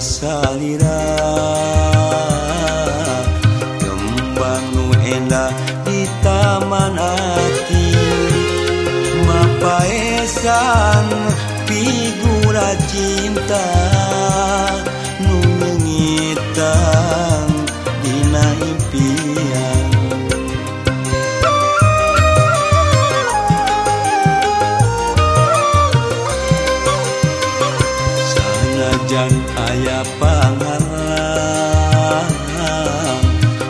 salira kembang nu endah di taman hati mapaesan figura cinta. Nu mengita Ujang aya pangarah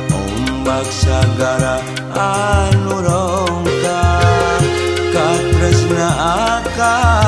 ombak sagara anu rongka katresna akan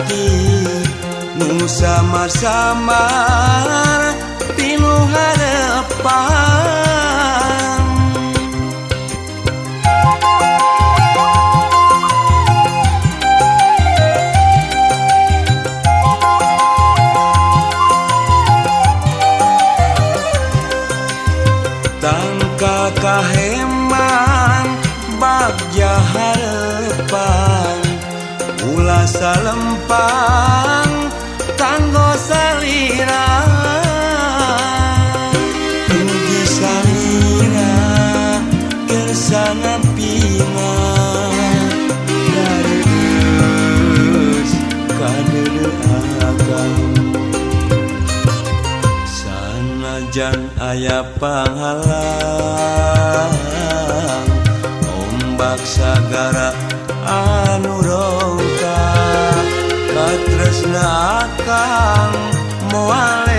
hatimu sama-sama tilu harapan. Tangka kaheman bab jahat? salempang tanggo salira Tugi salira kersana pina Dareus kadele agam Sanajan aya panghalang Ombak sagara anu Wes nakang moal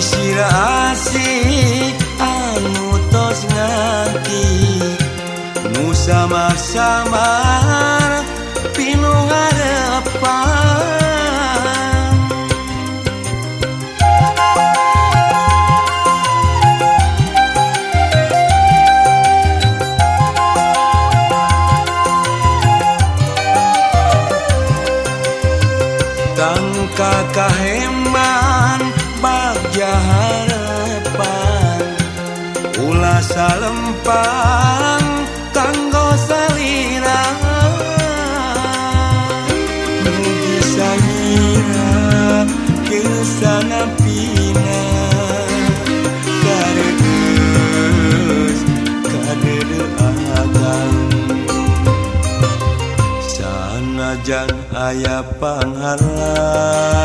sira asih anu tos ngati. Nu sama-sama pilu harapan tangka kaheman bagja harapan. Ula salempang kanggo salina Mugi sangira kesana pina. Kareus kadede agang Sanajan ayah panghalang.